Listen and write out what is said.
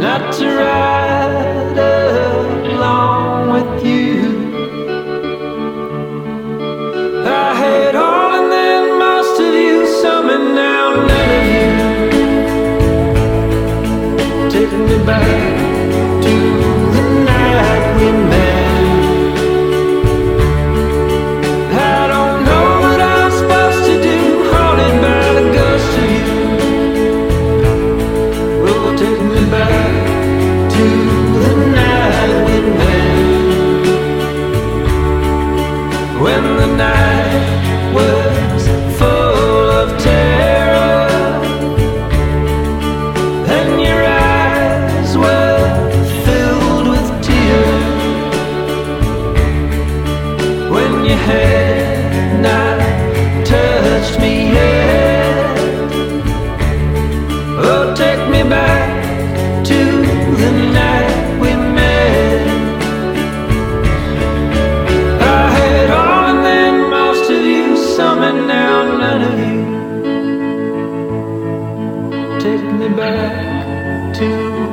not to ride along with you. I had all and then most of you, some and now none of you. Taking me back When the night was full of terror, and your eyes were filled with tears. When your had Take me back to